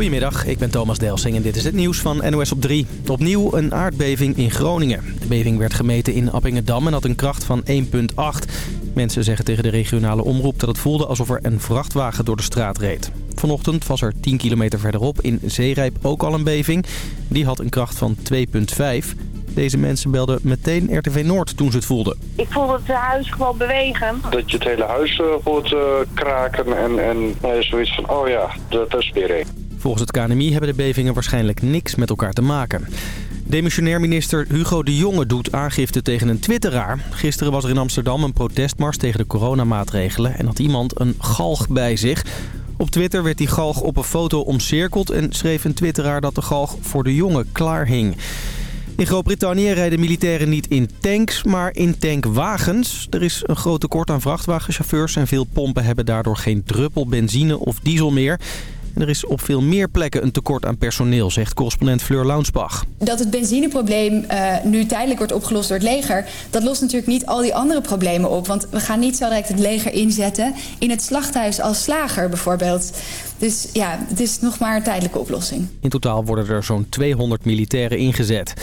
Goedemiddag, ik ben Thomas Delsing en dit is het nieuws van NOS op 3. Opnieuw een aardbeving in Groningen. De beving werd gemeten in Appingedam en had een kracht van 1,8. Mensen zeggen tegen de regionale omroep dat het voelde alsof er een vrachtwagen door de straat reed. Vanochtend was er 10 kilometer verderop in Zeerijp ook al een beving. Die had een kracht van 2,5. Deze mensen belden meteen RTV Noord toen ze het voelden. Ik voelde het huis gewoon bewegen. Dat je het hele huis uh, voelt uh, kraken en, en nou, zoiets van, oh ja, dat is weer een. Volgens het KNMI hebben de bevingen waarschijnlijk niks met elkaar te maken. Demissionair minister Hugo de Jonge doet aangifte tegen een twitteraar. Gisteren was er in Amsterdam een protestmars tegen de coronamaatregelen... en had iemand een galg bij zich. Op Twitter werd die galg op een foto omcirkeld... en schreef een twitteraar dat de galg voor de jongen klaar hing. In Groot-Brittannië rijden militairen niet in tanks, maar in tankwagens. Er is een groot tekort aan vrachtwagenchauffeurs... en veel pompen hebben daardoor geen druppel benzine of diesel meer... En er is op veel meer plekken een tekort aan personeel, zegt correspondent Fleur Launsbach. Dat het benzineprobleem uh, nu tijdelijk wordt opgelost door het leger... dat lost natuurlijk niet al die andere problemen op. Want we gaan niet zo direct het leger inzetten in het slachthuis als slager bijvoorbeeld. Dus ja, het is nog maar een tijdelijke oplossing. In totaal worden er zo'n 200 militairen ingezet.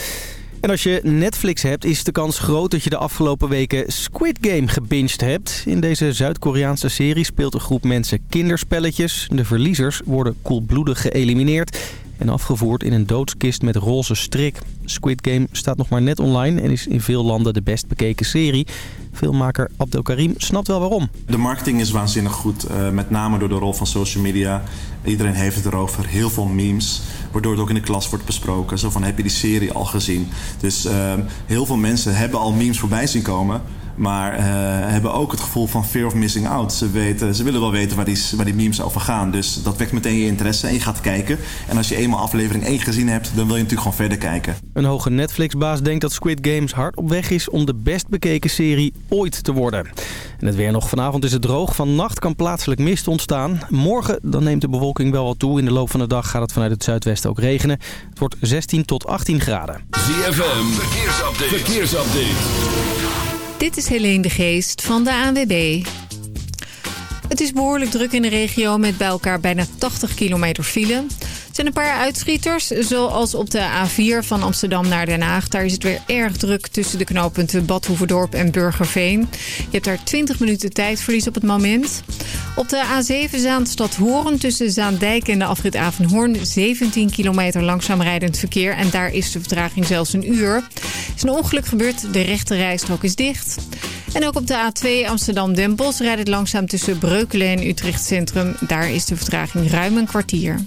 En als je Netflix hebt, is de kans groot dat je de afgelopen weken Squid Game gebinged hebt. In deze Zuid-Koreaanse serie speelt een groep mensen kinderspelletjes. De verliezers worden koelbloedig geëlimineerd en afgevoerd in een doodskist met roze strik. Squid Game staat nog maar net online en is in veel landen de best bekeken serie. Filmmaker Abdelkarim snapt wel waarom. De marketing is waanzinnig goed, uh, met name door de rol van social media. Iedereen heeft het erover, heel veel memes, waardoor het ook in de klas wordt besproken. Zo van, heb je die serie al gezien? Dus uh, heel veel mensen hebben al memes voorbij zien komen... Maar uh, hebben ook het gevoel van fear of missing out. Ze, weten, ze willen wel weten waar die, waar die memes over gaan. Dus dat wekt meteen je interesse en je gaat kijken. En als je eenmaal aflevering 1 gezien hebt, dan wil je natuurlijk gewoon verder kijken. Een hoge Netflix-baas denkt dat Squid Games hard op weg is om de best bekeken serie ooit te worden. En het weer nog vanavond is het droog. Vannacht kan plaatselijk mist ontstaan. Morgen dan neemt de bewolking wel wat toe. In de loop van de dag gaat het vanuit het zuidwesten ook regenen. Het wordt 16 tot 18 graden. ZFM, verkeersupdate. verkeersupdate. Dit is Helene de Geest van de ANWB. Het is behoorlijk druk in de regio met bij elkaar bijna 80 kilometer file zijn een paar uitschieters, zoals op de A4 van Amsterdam naar Den Haag. Daar is het weer erg druk tussen de knooppunten Badhoevedorp en Burgerveen. Je hebt daar 20 minuten tijdverlies op het moment. Op de A7 Zaanstad Hoorn tussen Zaandijk en de afrit Avenhoorn... 17 kilometer langzaam rijdend verkeer en daar is de vertraging zelfs een uur. Is een ongeluk gebeurd, de rechte rijstrook is dicht. En ook op de A2 Amsterdam-Dempels rijdt het langzaam tussen Breukelen en Utrecht Centrum. Daar is de vertraging ruim een kwartier.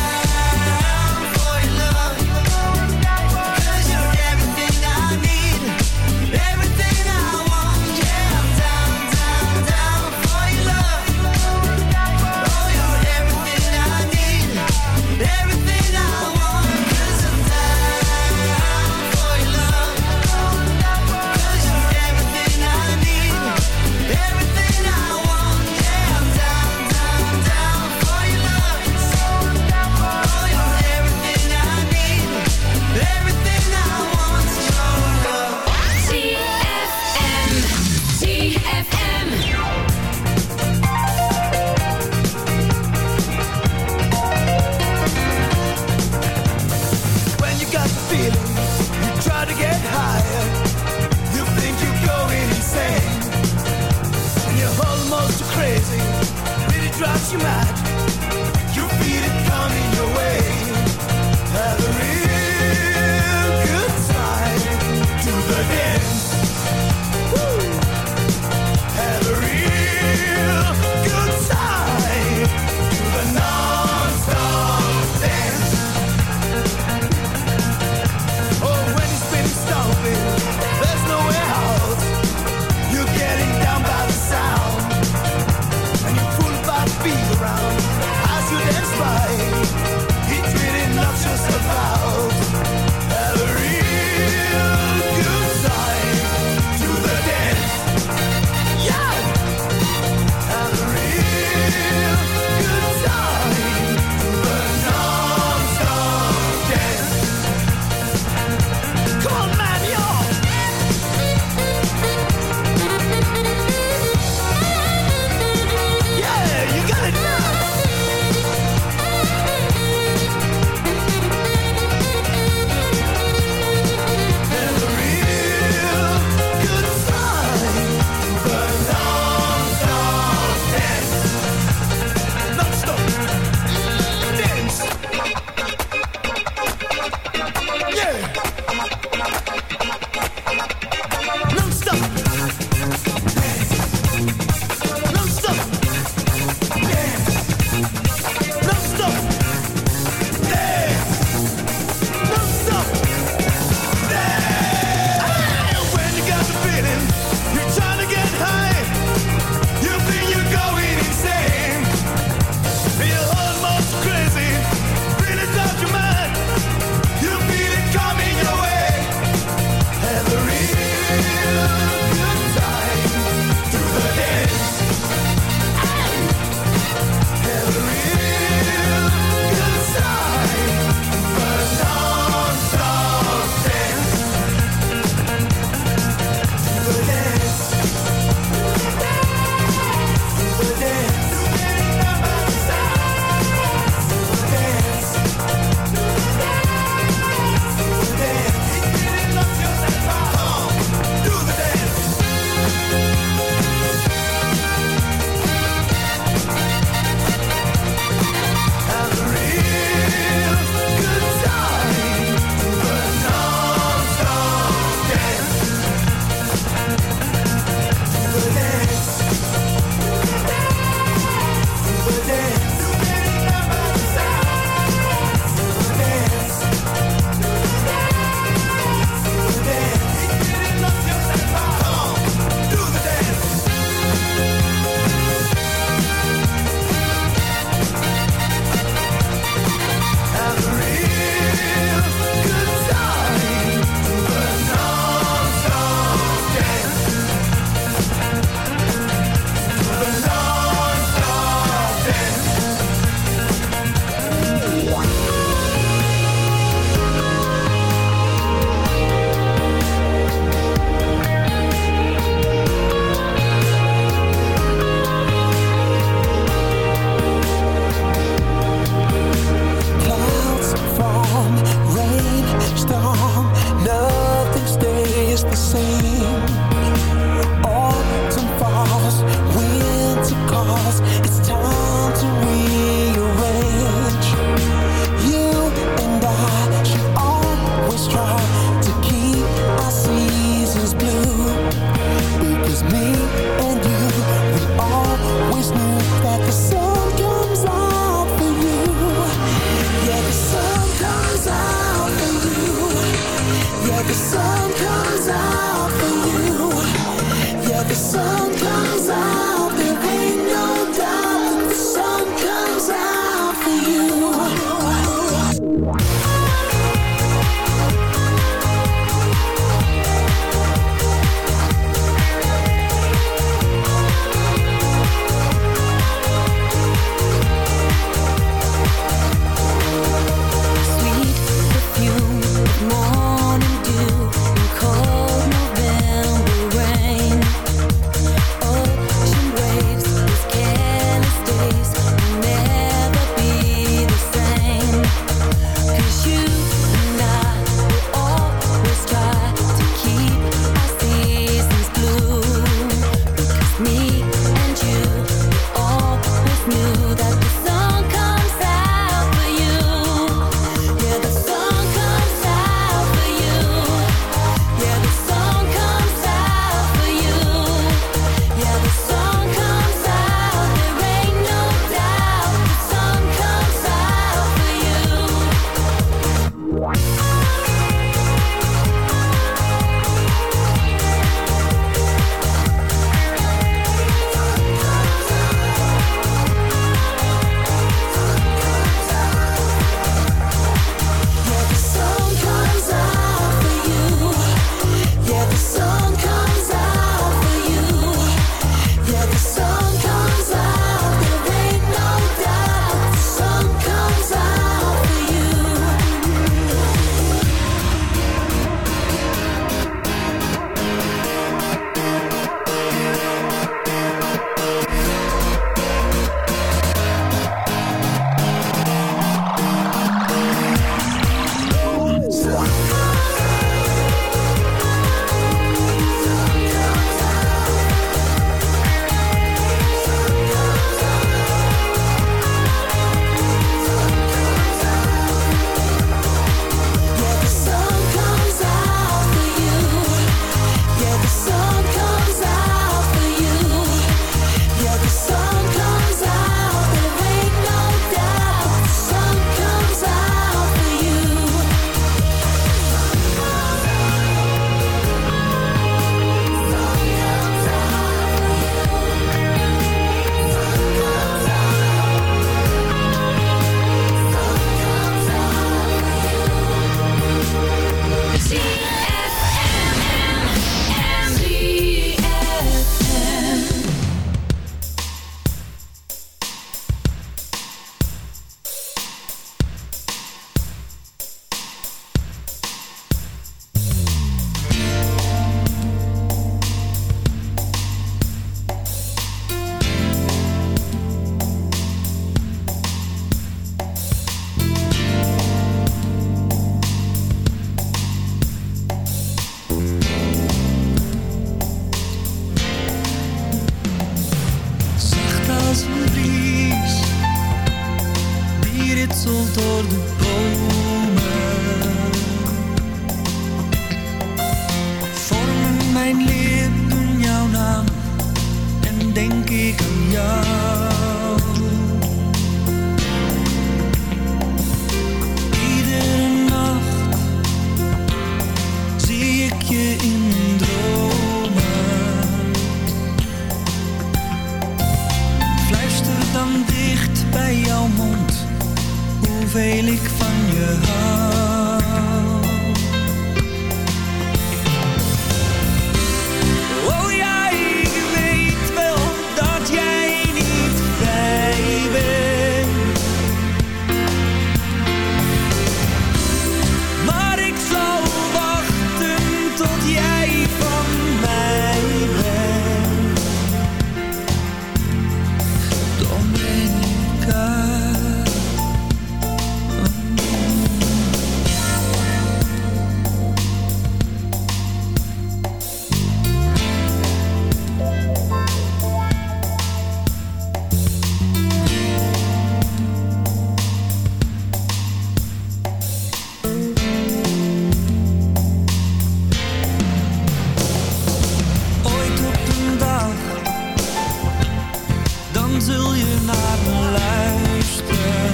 zul je naar me luisteren.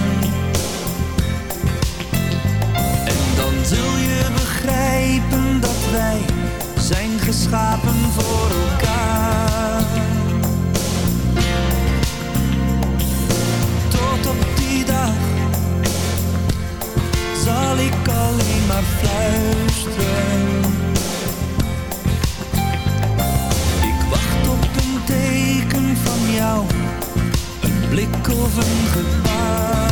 En dan zul je begrijpen dat wij zijn geschapen voor elkaar. Tot op die dag zal ik alleen maar fluisteren. Blik of een gebaar.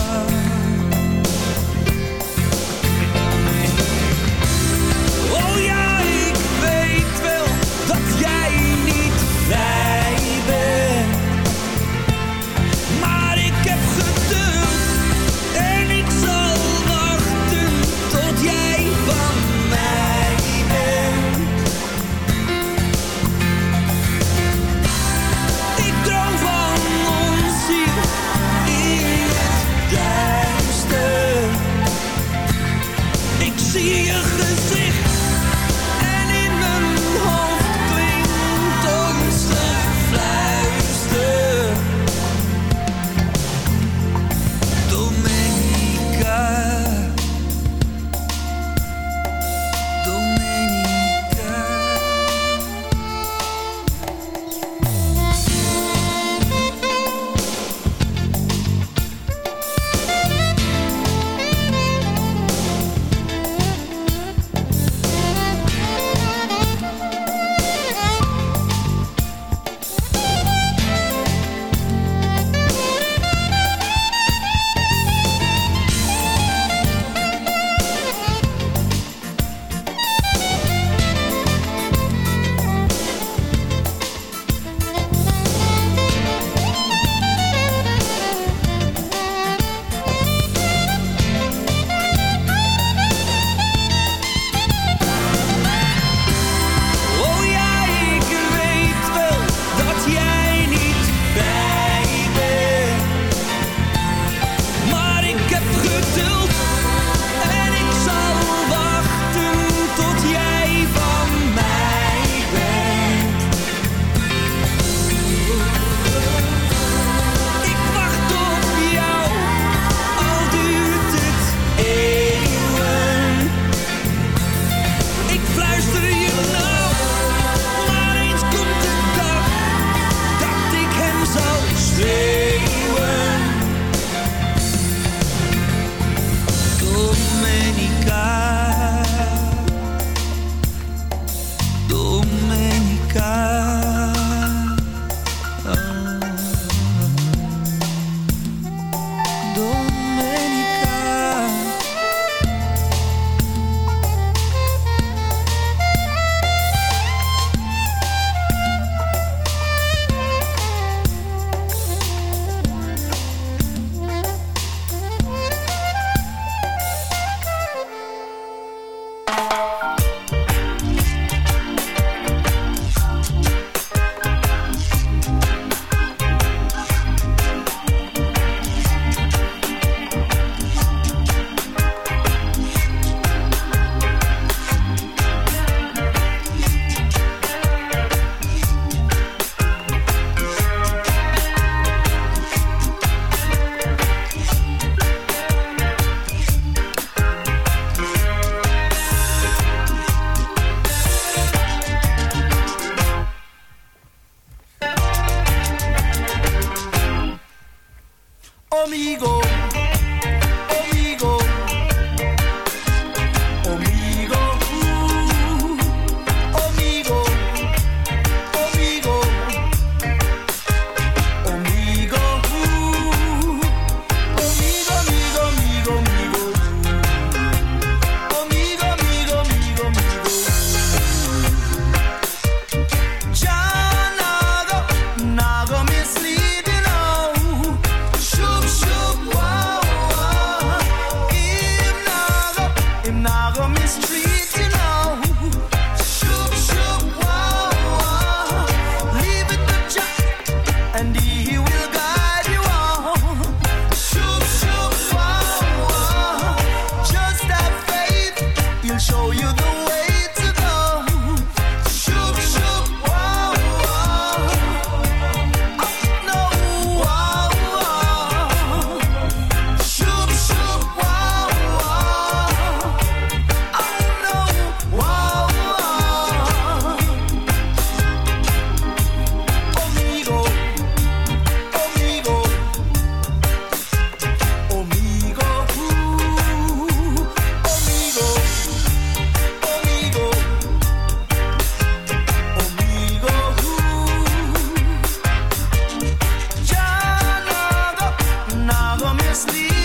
sleep.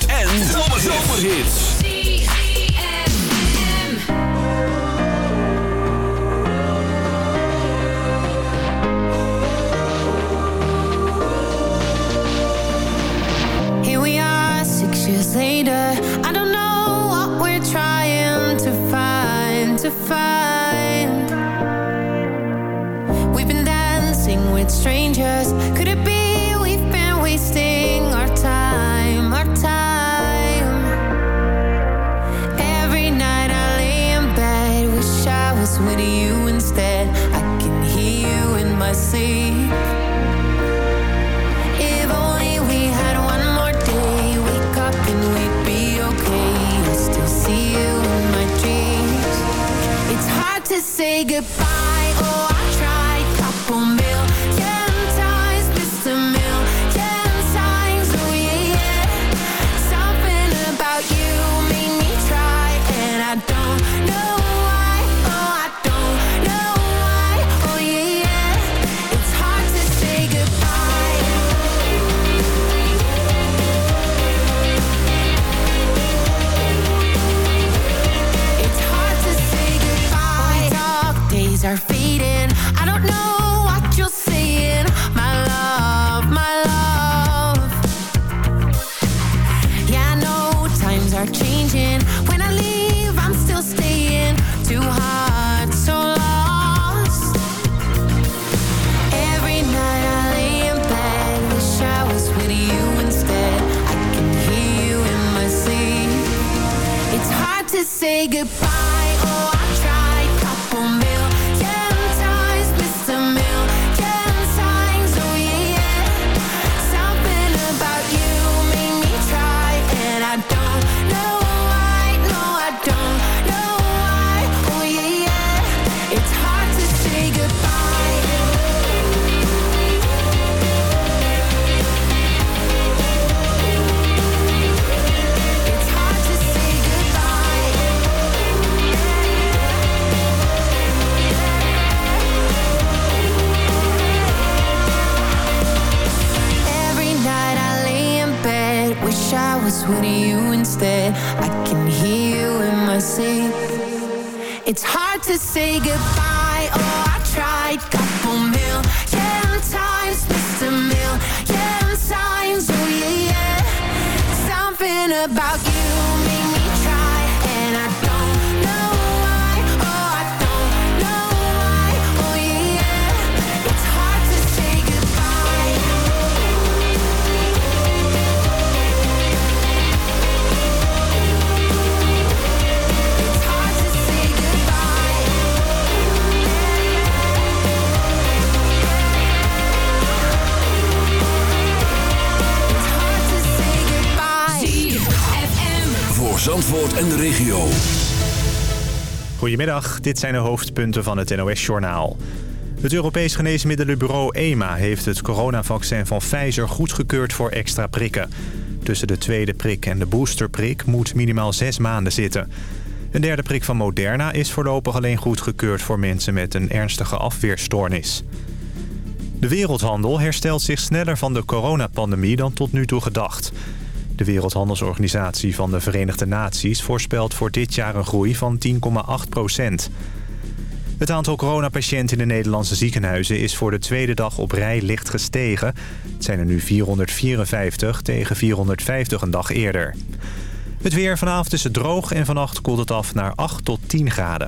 Goedemiddag, dit zijn de hoofdpunten van het NOS-journaal. Het Europees Geneesmiddelenbureau EMA heeft het coronavaccin van Pfizer goedgekeurd voor extra prikken. Tussen de tweede prik en de boosterprik moet minimaal zes maanden zitten. Een derde prik van Moderna is voorlopig alleen goedgekeurd voor mensen met een ernstige afweerstoornis. De wereldhandel herstelt zich sneller van de coronapandemie dan tot nu toe gedacht. De Wereldhandelsorganisatie van de Verenigde Naties voorspelt voor dit jaar een groei van 10,8 procent. Het aantal coronapatiënten in de Nederlandse ziekenhuizen is voor de tweede dag op rij licht gestegen. Het zijn er nu 454 tegen 450 een dag eerder. Het weer vanavond is het droog en vannacht koelt het af naar 8 tot 10 graden.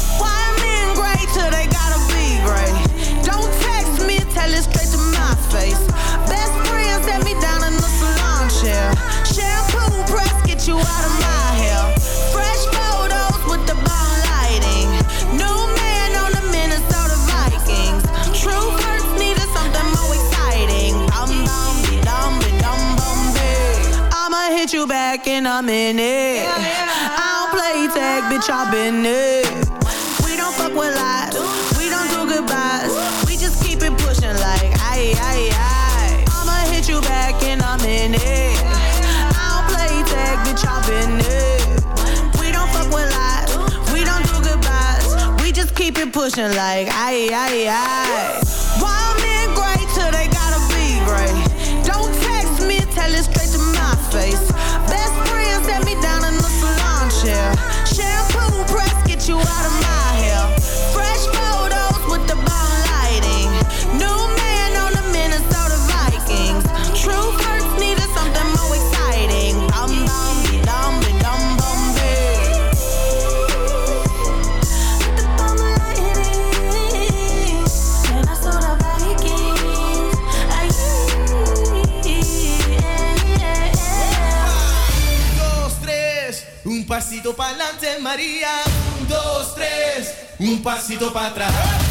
get you back in a minute. Yeah, yeah. I don't play tag, bitch, I've been it. We don't fuck with lies, we don't do goodbyes. We just keep it pushing like, aye, aye, aye. I'ma hit you back in a minute. I don't play tag, bitch, I've been it. We don't fuck with lies, we don't do goodbyes. We just keep it pushing like, aye, aye, aye. Why men great till they gotta be great? Don't text me, tell it straight to my face pasito para adelante, María. Un, dos, tres, un pasito para atrás.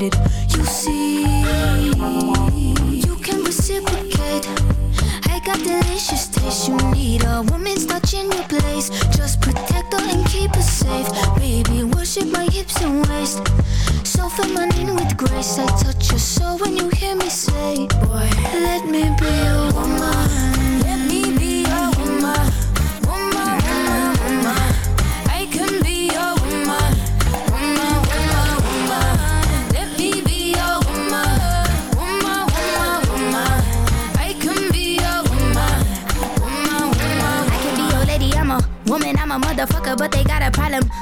You see, you can reciprocate. I got delicious taste. you need. A woman's touch in your place. Just protect her and keep her safe. Baby, worship my hips and waist. So feminine with grace. I touch your soul when you hear me say, Boy, let me be motherfucker, but they got a problem.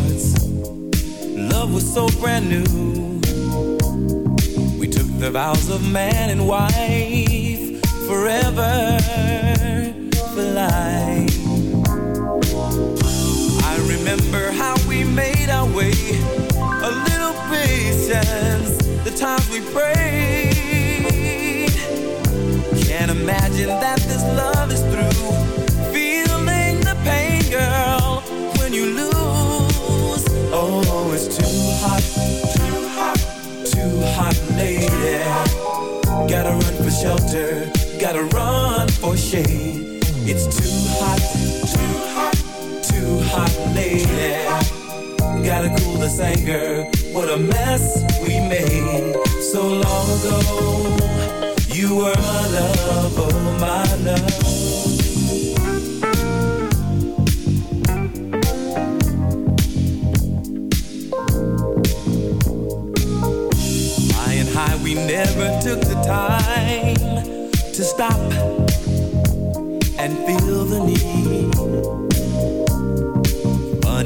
Sweethearts. Love was so brand new. We took the vows of man and wife forever for life. Gotta cool this anger. What a mess we made so long ago. You were my love, oh my love. We never took the time to stop and feel the need.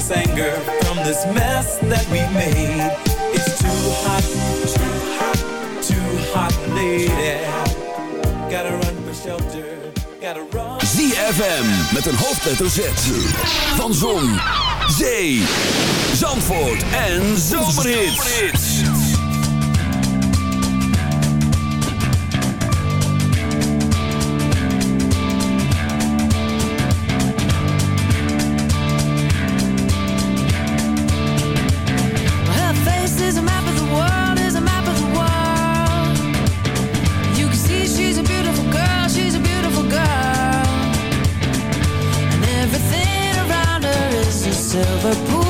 This anger from this mess that we made. It's too hot, too hot, too hot, lady. Gotta run for shelter, gotta run. ZFM met een hoofdletter Z. Van Zon, Zee, Zandvoort en Zomerhits. Liverpool.